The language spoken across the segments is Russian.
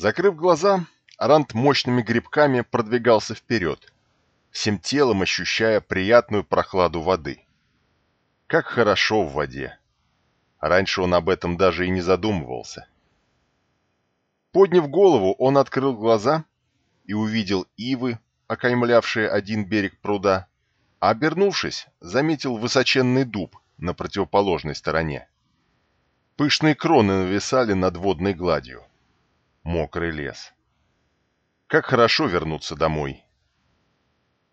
Закрыв глаза, Арант мощными грибками продвигался вперед, всем телом ощущая приятную прохладу воды. Как хорошо в воде! Раньше он об этом даже и не задумывался. Подняв голову, он открыл глаза и увидел ивы, окаймлявшие один берег пруда, а обернувшись, заметил высоченный дуб на противоположной стороне. Пышные кроны нависали над водной гладью. Мокрый лес. Как хорошо вернуться домой.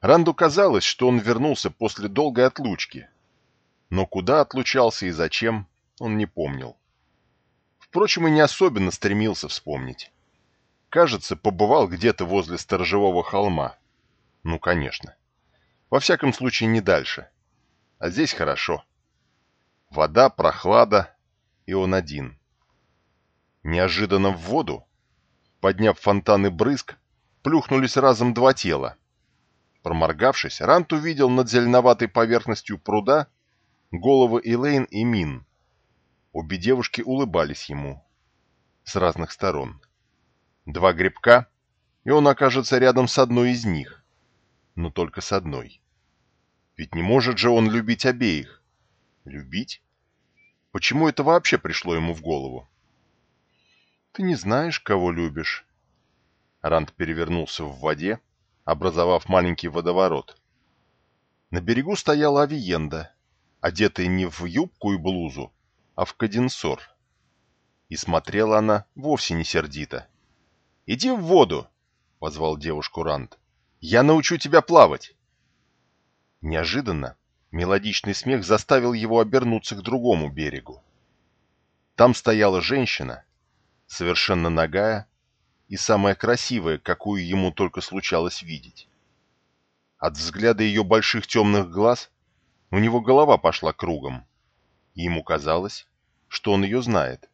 Ранду казалось, что он вернулся после долгой отлучки. Но куда отлучался и зачем, он не помнил. Впрочем, и не особенно стремился вспомнить. Кажется, побывал где-то возле сторожевого холма. Ну, конечно. Во всяком случае, не дальше. А здесь хорошо. Вода, прохлада, и он один. Неожиданно в воду, подняв фонтаны брызг, плюхнулись разом два тела. Проморгавшись, Рант увидел над зеленоватой поверхностью пруда головы Элейн и Мин. Обе девушки улыбались ему с разных сторон. Два грибка, и он окажется рядом с одной из них. Но только с одной. Ведь не может же он любить обеих. Любить? Почему это вообще пришло ему в голову? Ты не знаешь, кого любишь. Ранд перевернулся в воде, образовав маленький водоворот. На берегу стояла авиенда, одетая не в юбку и блузу, а в каденсор. И смотрела она вовсе не сердито. «Иди в воду!» — позвал девушку Ранд. «Я научу тебя плавать!» Неожиданно мелодичный смех заставил его обернуться к другому берегу. Там стояла женщина, совершенно нагая и самая красивая, какую ему только случалось видеть. От взгляда ее больших темных глаз у него голова пошла кругом, и ему казалось, что он ее знает.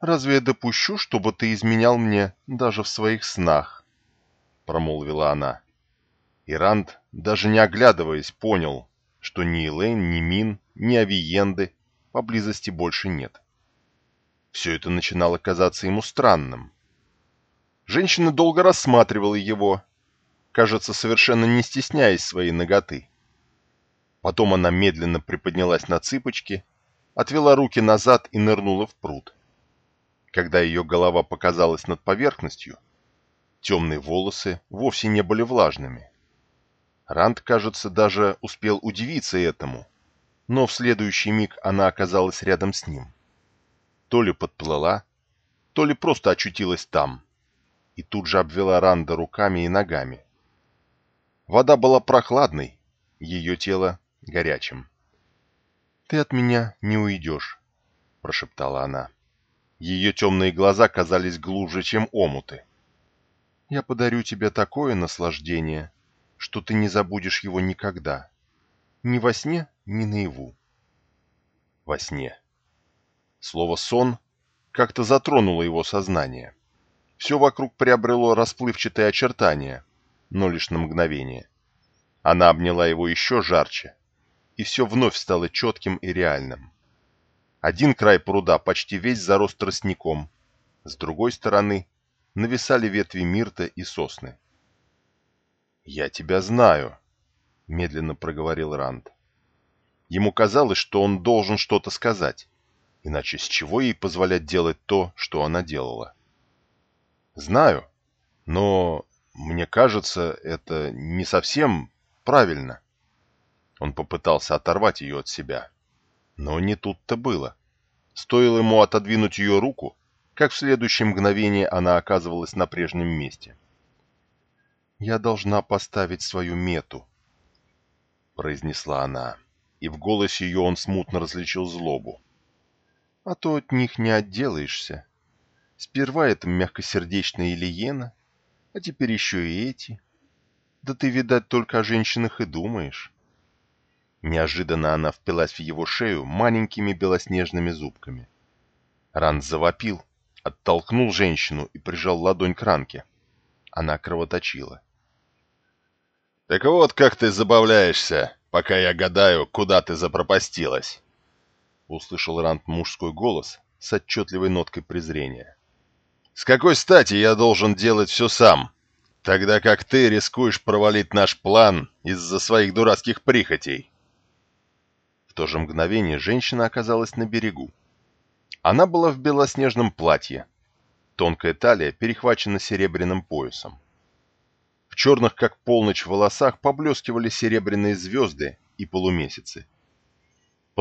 «Разве я допущу, чтобы ты изменял мне даже в своих снах?» — промолвила она. И Ранд, даже не оглядываясь, понял, что ни Элейн, ни Мин, ни Авиенды поблизости больше нет. Все это начинало казаться ему странным. Женщина долго рассматривала его, кажется, совершенно не стесняясь своей ноготы. Потом она медленно приподнялась на цыпочки, отвела руки назад и нырнула в пруд. Когда ее голова показалась над поверхностью, темные волосы вовсе не были влажными. Ранд, кажется, даже успел удивиться этому, но в следующий миг она оказалась рядом с ним. То ли подплыла, то ли просто очутилась там, и тут же обвела Ранда руками и ногами. Вода была прохладной, ее тело горячим. «Ты от меня не уйдешь», — прошептала она. Ее темные глаза казались глубже, чем омуты. «Я подарю тебе такое наслаждение, что ты не забудешь его никогда. Ни во сне, ни наяву. Во сне. Слово «сон» как-то затронуло его сознание. Все вокруг приобрело расплывчатые очертания, но лишь на мгновение. Она обняла его еще жарче, и все вновь стало четким и реальным. Один край пруда почти весь зарос тростником, с другой стороны нависали ветви мирта и сосны. «Я тебя знаю», — медленно проговорил Ранд. Ему казалось, что он должен что-то сказать, иначе с чего ей позволять делать то, что она делала? «Знаю, но мне кажется, это не совсем правильно». Он попытался оторвать ее от себя, но не тут-то было. Стоило ему отодвинуть ее руку, как в следующее мгновение она оказывалась на прежнем месте. «Я должна поставить свою мету», — произнесла она, и в голосе ее он смутно различил злобу. «А то от них не отделаешься. Сперва это мягкосердечная Ильена, а теперь еще и эти. Да ты, видать, только о женщинах и думаешь». Неожиданно она впилась в его шею маленькими белоснежными зубками. Ран завопил, оттолкнул женщину и прижал ладонь к ранке. Она кровоточила. «Так вот, как ты забавляешься, пока я гадаю, куда ты запропастилась!» Услышал Рант мужской голос с отчетливой ноткой презрения. С какой стати я должен делать все сам, тогда как ты рискуешь провалить наш план из-за своих дурацких прихотей?» В то же мгновение женщина оказалась на берегу. Она была в белоснежном платье. Тонкая талия перехвачена серебряным поясом. В черных, как полночь, волосах поблескивали серебряные звезды и полумесяцы.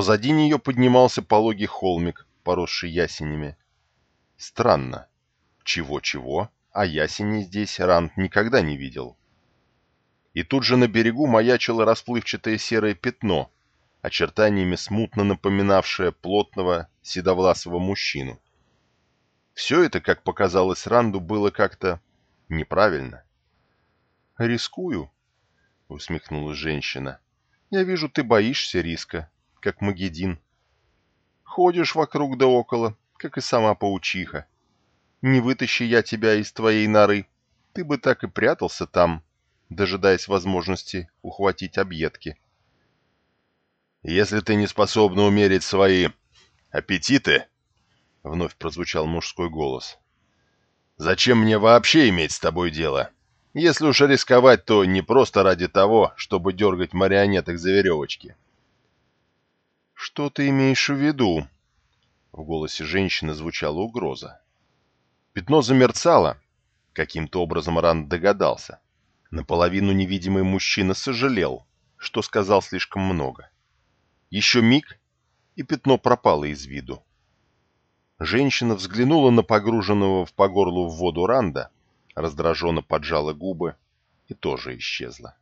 Позади нее поднимался пологий холмик, поросший ясенями. Странно. Чего-чего, а ясени здесь Ранд никогда не видел. И тут же на берегу маячило расплывчатое серое пятно, очертаниями смутно напоминавшее плотного седовласого мужчину. Все это, как показалось Ранду, было как-то неправильно. «Рискую?» — усмехнулась женщина. «Я вижу, ты боишься риска, как Магедин. Ходишь вокруг да около, как и сама паучиха. Не вытащи я тебя из твоей норы, ты бы так и прятался там, дожидаясь возможности ухватить объедки. «Если ты не способна умерить свои аппетиты», — вновь прозвучал мужской голос, — «зачем мне вообще иметь с тобой дело? Если уж рисковать, то не просто ради того, чтобы дергать марионеток за веревочки». «Что ты имеешь в виду?» В голосе женщины звучала угроза. Пятно замерцало. Каким-то образом Ранд догадался. Наполовину невидимый мужчина сожалел, что сказал слишком много. Еще миг, и пятно пропало из виду. Женщина взглянула на погруженного в по горлу в воду Ранда, раздраженно поджала губы и тоже исчезла.